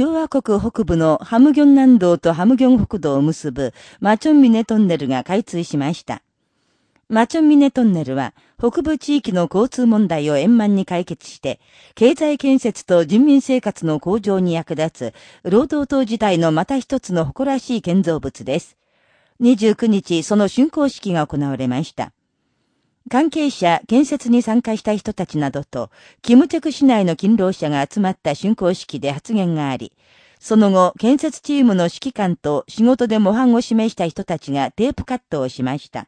共和国北部のハムギョン南道とハムギョン北道を結ぶマチョンミネトンネルが開通しました。マチョンミネトンネルは北部地域の交通問題を円満に解決して、経済建設と人民生活の向上に役立つ、労働党時代のまた一つの誇らしい建造物です。29日、その竣工式が行われました。関係者、建設に参加した人たちなどと、キムチェク市内の勤労者が集まった竣工式で発言があり、その後、建設チームの指揮官と仕事で模範を示した人たちがテープカットをしました。